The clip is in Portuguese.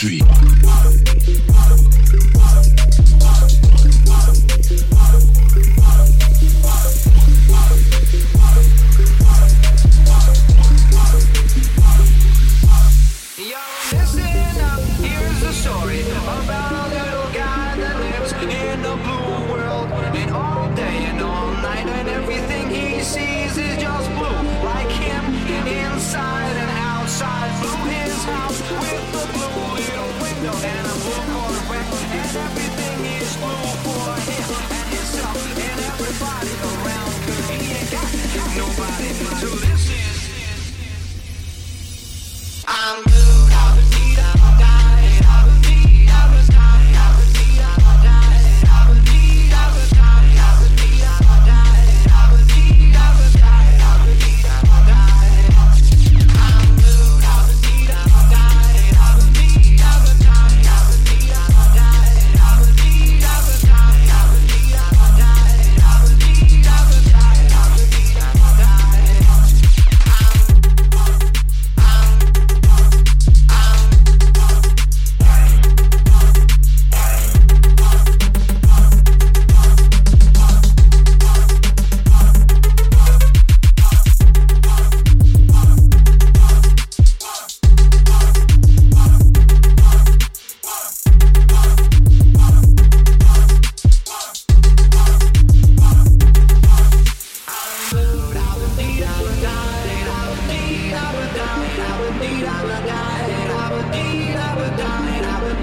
Street.